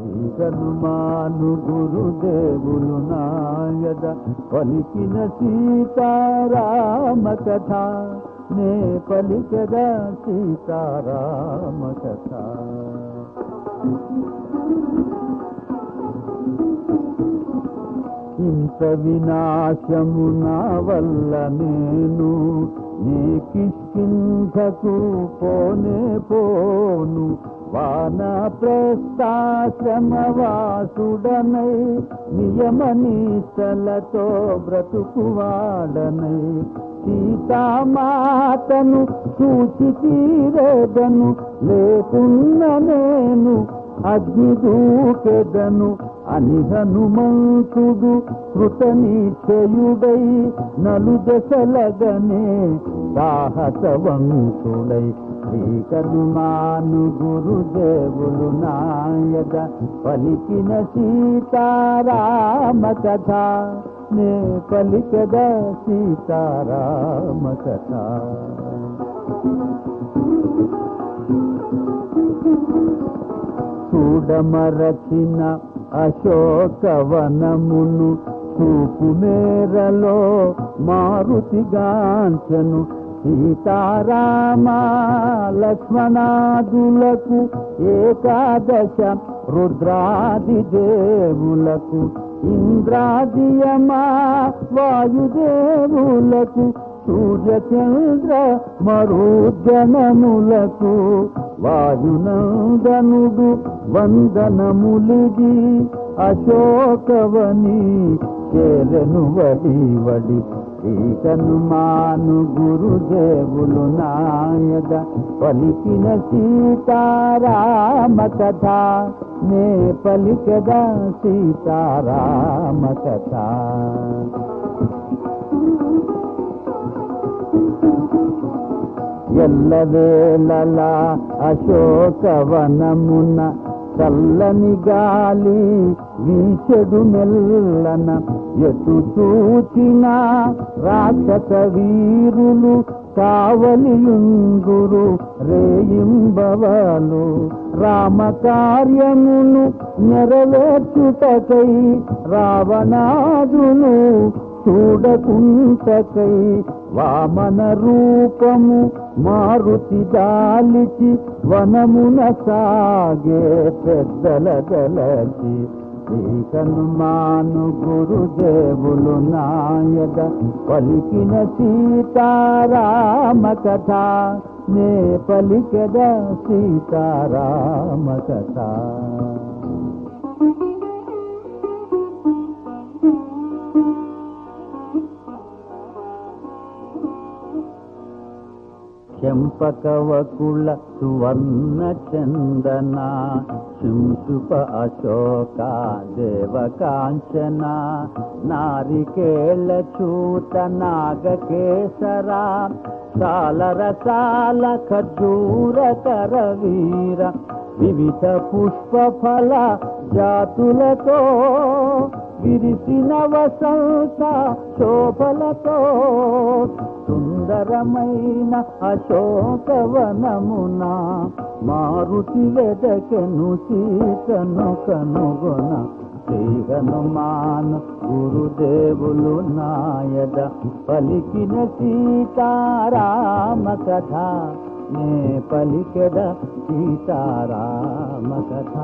హనుమాను గురుదేవులు నాయద పలికిన సీతారామ కథ నే పలికద సీతారామ కథ ఇంత వినాశము నా వల్ల నేను నీ కిష్కింధకు పోనే పోను వాన ప్రస్థాశ్రమవాసుడనై నియమ బ్రతుకువాడనై. సీతామాతను చూచి తీరేదను లేకున్న నేను అగ్ని దూకెదను అని హనుమంతుడు కృతనిశ్చయుడై నలు దశలగనే సాహసవంతుడై శ్రీ కనుమాను గురుదేవులు నాయక పలికిన సీతారామ కథ. నే పలికద సీతారామ కథ. చూడమరచిన అశోకవనమును చూపు మేరలో మారుతిగాంచను సీతారామ లక్ష్మణాదులకు ఏకాదశ రుద్రాది దేవులకు ఇంద్రాదియమా వాయుదేవులకు సూర్యచంద్ర మరుజనములకు వాయునందనుడు వందనములిగి అశోకవని చేరను వడి వడి. శ్రీకనుమాను గురుదేవులు నాయద పలికిన సీతారామ కథ నే పలికద సీతారామ కథ ఎల్లవేళలా అశోకవనమున చల్లని గాలి వీచెడు మెల్లన ఎటు చూచిన రాక్షస వీరులు కావలియుంగురు రేయింబవలు రామ కార్యమును నెరవేర్చుటకై రావణాదును చూడకుంటకై వామన రూపము మారుతి దాలిచి వనమున సాగే పెద్దల గలచి శ్రీ హనుమాను గురుదేవులు నాయద పలికిన సీతారామ కథ. నే పలికద సీతారామ కథ. చెంపకవకుల సువర్ణ చందన శుంశుప అశోక దేవకాంచన నారికేళ చూత నాగకేసరా సాలరసాల ఖర్జూర కరవీర వివిధ పుష్ప ఫల జాతులతో విరిసిన వసంత శోభలతో సుందరమైన అశోకవనమున మారుతి వెదకెను సీతను కనుగొన. శ్రీహనుమాన్ గురుదేవులు నాయద పలికిన సీతారామ కథ. నే పలికెద సీతారామ కథ.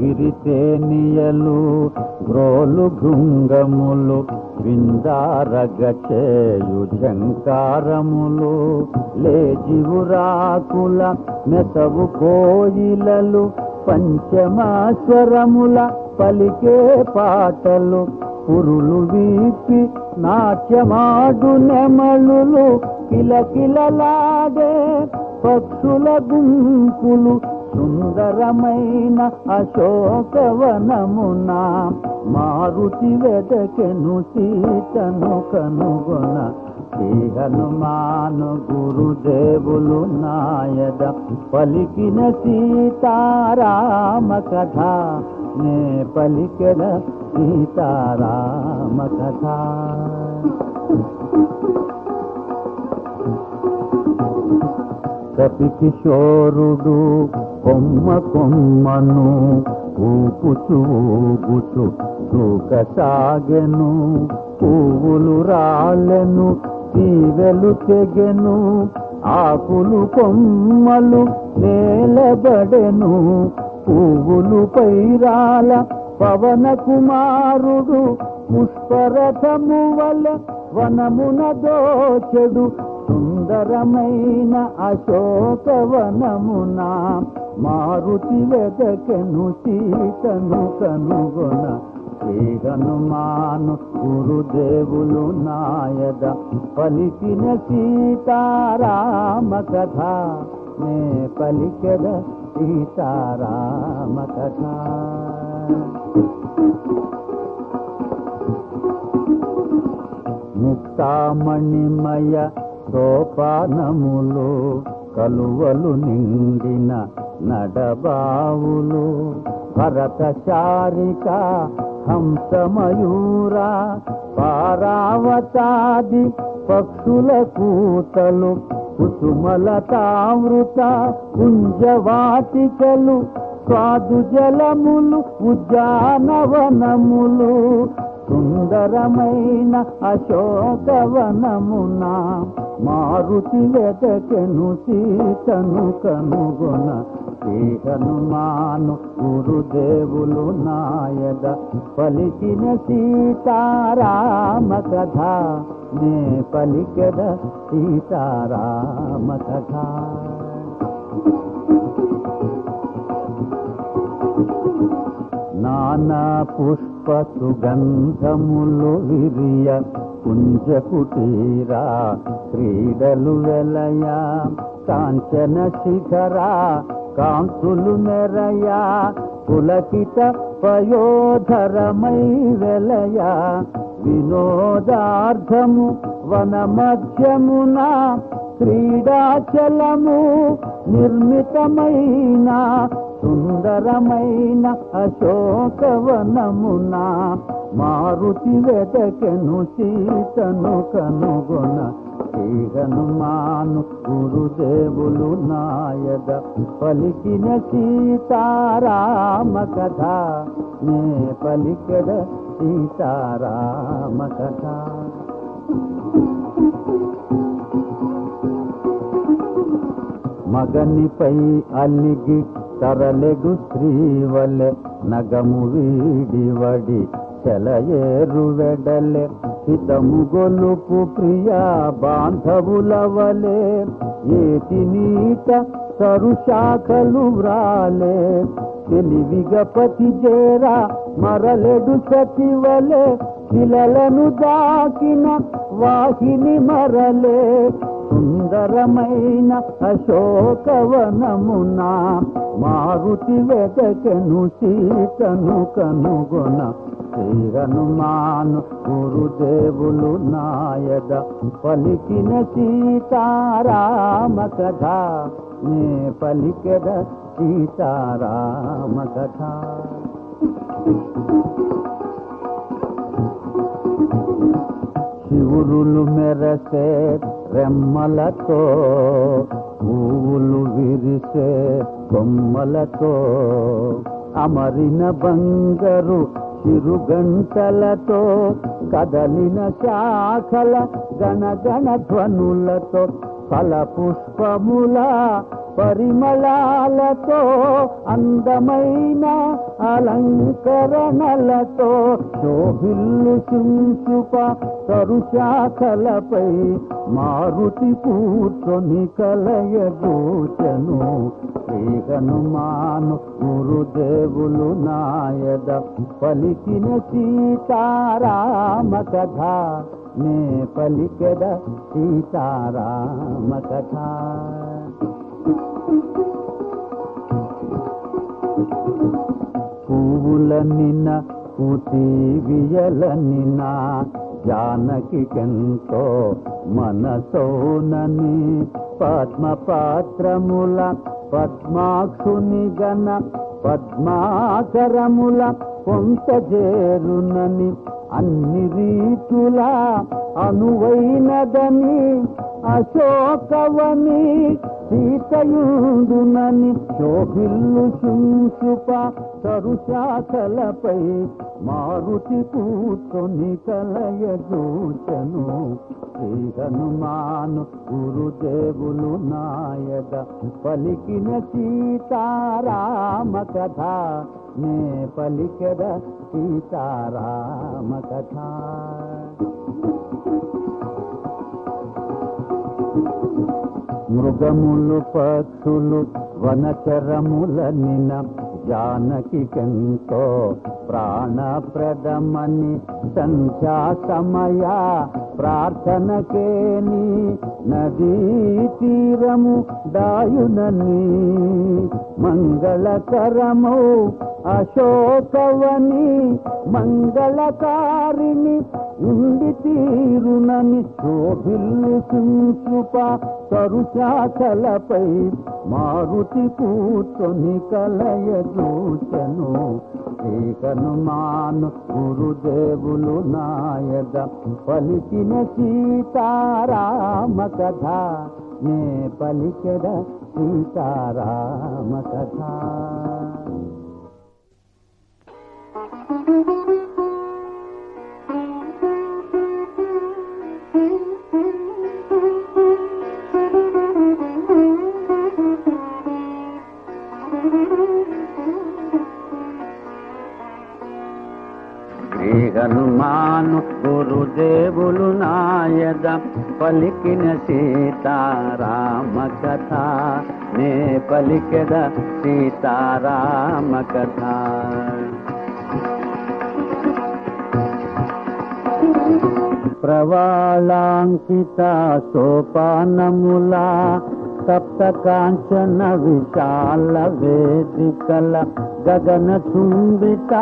గిరితేనియలు గ్రోలు భృంగములు విందారగచేయు ఝంకారములు లేజివురాకుల మెతవు కోయిలలు పంచమాస్వరముల పలికే పాటలు పురులు వీపి నాట్యమాడు నెమళులు కిలకిలలాడే పక్షుల గుంపులు సుందరమైన అశోకవనమున మారుతి వెదకెను సీతను కనుగొన. శ్రీ హనుమాను గురుదేవులు నాయద. పలికిన సీతారామ కథ. నే పలికిన సీతారామ కథ. కపికిశోరుడు కొమ్మ కొమ్మను ఊపుచు ఊపుచు దూకసాగెను పువ్వులు రాలెను తీవెలు తెగెను ఆకులు కొమ్మలు నేలబడెను పువ్వులు పైరాల పవన కుమారుడు పుష్పరథము వల్ల వనమున దోచెడు సుందరమైన అశోకవనమునా మారుతి వెదకను సీతను కనుగొన శ్రీ హనుమాను గురుదేవులు నాయద పలికిన సీతారామ కథ నే పలికెద సీతారామ కథ ముక్తామణిమయ సోపానములు కలువలు నిండిన నడబావులు భరత చారిక హంసమయూరా పారావతాది పక్షుల కూతలు కుసుమలతావృత కుంజవాటికలు స్వాదు జలములు ఉద్యానవనములు. సుందరమైన అశోకవనమున మారుతి వెతకెను సీతను కనుగొన శ్రీ హనుమాను గురుదేవులు నాయద పలికిన సీతారామ కథ నే పలికద సీతారామ కథ నానా పుష్ప సుగంధములు విరియ కుంజ కుటీరా క్రీడలు వెలయ కాంచన శిఖరా కాంతులు మెరయా పులకిత పయోధరమై వెలయా. వినోదార్థము వన మధ్యమున క్రీడాచలము నిర్మితమైన సుందరమైన అశోకవనమున మారుతి వెతకెను సీతను కనుగొన. హనుమాను గురుదేవులు నాయద. పలికిన సీతారామ కథ నే పలికెద సీతారామ కథ మగనిపై అలిగి తరలెగు శ్రీవలె నగము వీడివడి చెలయేరు వెడలె. హితము గొలుపు ప్రియా బాంధవులవలే. ఏటి నీట సరుశాఖలు వ్రాలే. తెలివిగపతి చేరా మరలెడు సతివలే శిలలను దాకిన వాహిని మరలే. సుందరమైన అశోకవనమున మారుతి వెతకెను సీతను కనుగొన. శ్రీ హనుమాను గురుదేవులు నాయద పలికిన సీతారామ కథ నే పలికెద సీతారామ కథ శివురులు మెరసే రెమ్మలతో పూలు విరిసే బొమ్మలతో అమరిన బంగరు చిరుగంటలతో కదలిన శాఖల గణగణ ధ్వనులతో ఫల పుష్పముల పరిమళాలతో అందమైన అలంకరణలతో శోభిల్లు చించుప తరుశాఖలపై మారుతి కూర్చొని కలయగోచను శ్రీ హనుమాను గురుదేవులు నాయద పలికిన సీతారామ కథ నే పలికెద సీతారామ కథ పువ్వుల నిన్న పూతీవియల నిన్న జానకికెంతో మనసోనని పద్మ పాత్రముల పద్మాక్షుని గన పద్మాకరముల కొంత చేరునని అన్ని రీతుల అనువైనదని అశోకవని సీతయుండునని శోభిల్లు శుంశుప తరుశాఖలపై మారుతి కూర్చొని కలయ దూచను శ్రీ హనుమాను గురుదేవులు నాయద పలికిన సీతారామ కథ నే పలికద సీతారామ కథ మృగములు పక్షులు వనచరముల నిన జానకికెంతో ప్రాణప్రదమని సంధ్యా సమయ ప్రార్థనకేని నదీ తీరము దాయునని మంగళకరము అశోకవని మంగళకారిణి ఉండి తీరునని శోభిల్లు సింసుప తరుచాకలపై మారుతి కూర్చొని కలయదూచను హనుమాను గురుదేవులు నాయద పలికిన సీతారామ కథ నే పలికెద సీతారామ కథ శ్రీ పలికిన సీతారామ కథ నే పలికద సీతారామ కథ ప్రవాళాంకిత సోపానములా సప్త కాంచన విశాల వేదికల గగన చుంబిత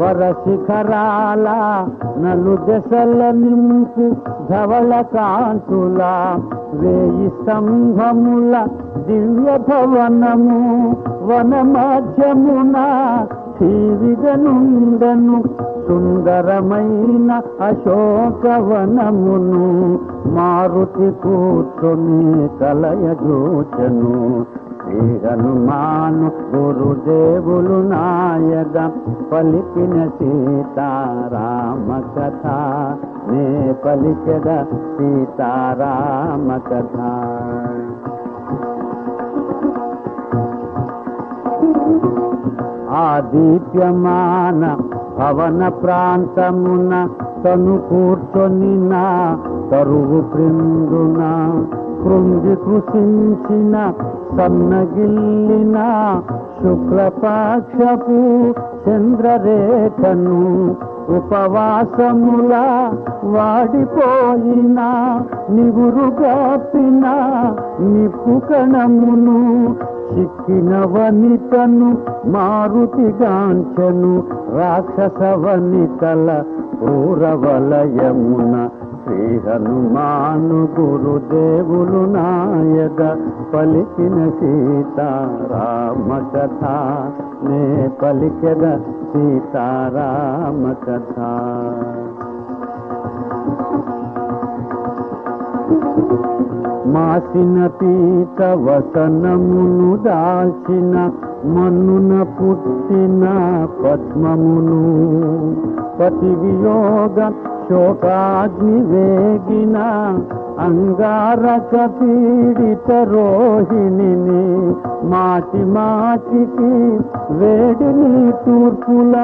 వర శిఖరాల నలు దశల నింపు ధవళ కాంతుల వేయి స్తంభముల దివ్య భవనము వన మధ్యమున నుండను సుందరమైన అశోకవనమును మారుతి కూర్చొని కలయజోచను శ్రీ హనుమాను గురుదేవులు నాయద పలికిన సీతారామ కథ నే పలికద సీతారామ కథ ఆదిత్యమాన భవన ప్రాంతమున తను కూర్చొని నా తరువు క్రిందున కృంగి కృషించిన సన్నగిల్లిన శుక్లపాక్షపు చంద్రరేఖను ఉపవాసముల వాడిపోయిన నిగురుగాపిన నిప్పు కణమును చిక్కినవనితను మారుతిగాంచను రాక్షసవనితల రాక్షస వనితల క్రూరవలయమున శ్రీ హనుమాను గురుదేవులు నాయక పలికిన సీతారామ కథ నే పలికెద సీతారామ కథ మాసిన పీత వసనమును దాల్చిన మన్నున పుట్టిన పద్మమును. పతివియోగ శోకాగ్ని వేగిన అంగారక పీడిత రోహిణిని మాటి మాటికి వేడిని తూర్పుల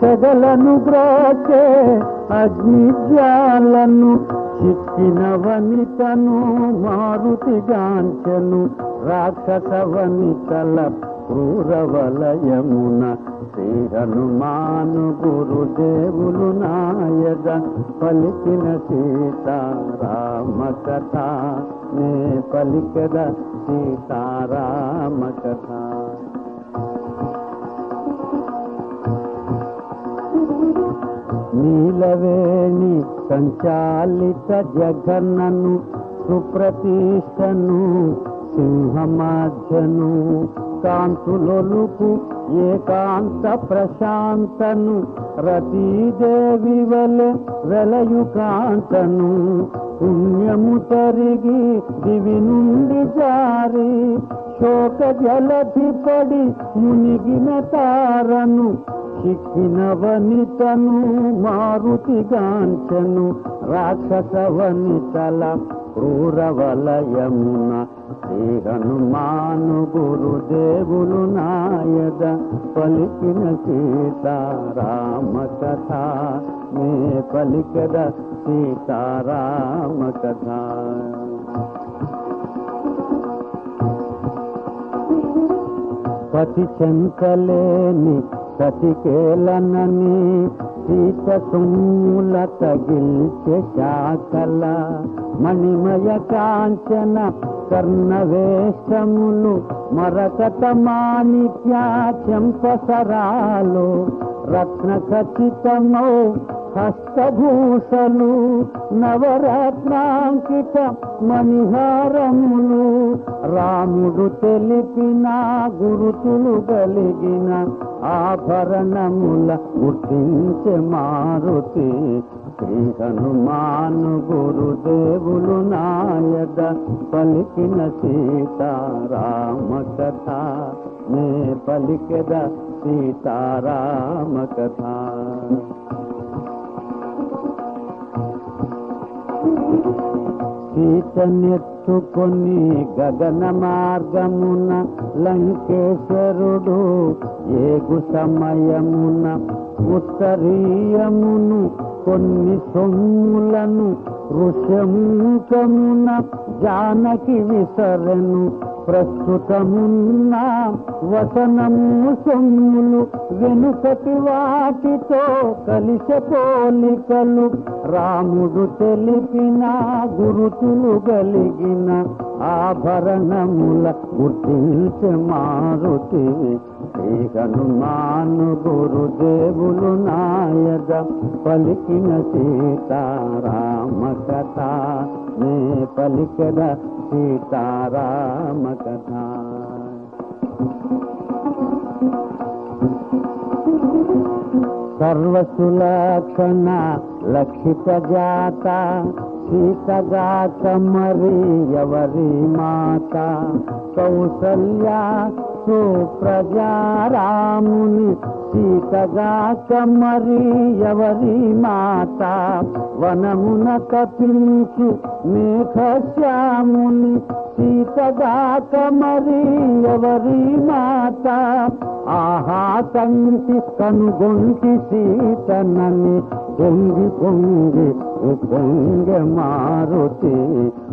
సెగలను బ్రోచే అగ్నిజ్వాలను చిక్కినవనితను మారుతిగాంచెను రాక్షస వనితల క్రూరవలయమున శ్రీ హనుమాను గురుదేవులు నాయద పలికిన సీతారామ కథ నే పలికద సీతారామ కథ నీలవేణి సంచాలిత జగన్నను సుప్రతిష్టను సింహమాధ్యను కాంతులొలుపు ఏకాంత ప్రశాంతను రతీదేవి వలె వెలయు కాంతను పుణ్యము తరిగి దివి నుండి జారి శోక జలధి పడి మునిగిన తారను చిక్కిన వనితను మారుతిగాంచను రాక్షస వనితల క్రూరవలయమున శ్రీ హనుమాను గురుదేవులు నాయద పలికిన సీతారామ కథ నే పలికద సీతారామ కథ పతి చెంతలేని సతికేలనని సీత సుమ్ముల తగిల్చే శాఖల మణిమయ కాంచన కర్ణవేషములు మరకత మాణిక్యా చెంపసరాలు రత్న ఖచ్చితమౌ హస్తభూషలు నవరత్నాంకిత మణిహారములు రాముడు తెలిపిన గురుతులు కలిగిన ఆభరణముల గుర్తించే మారుతి శ్రీ హనుమాను గురుదేవులు నాయద పలికిన సీతారామ కథ నే పలికద సీతారామ కథ సీతనెత్తుకొని గగన మార్గమున లంకేశ్వరుడు ఏగు సమయమున ఉత్తరీయమును కొన్ని సొమ్ములను ఋషముఖమున జానకి విసరను. ప్రస్తుతమున్న వసనము సొమ్ములు వెనుకటి వాటితో కలిసే పోలికలు. రాముడు తెలిపిన గురుతులు కలిగిన ఆభరణముల గుర్తించే మారుతి. శ్రీ హనుమాను గురుదేవులు నాయద పలికిన సీతారామ కథ నే పలికద సీతారామ కథ సర్వసులక్షణ లక్షిత జాత సీతగాక మరి ఎవరి మాత? కౌసల్య సుప్రజారాముని సీతగాక మరి ఎవరి మాత వనమున కపించు మేఘశ్యాముని సీతగాక మరి ఎవరి మాత ఆహా తంటి కనుగొంటి సీతనని పొంగి పొంగి పొంగ మారుతి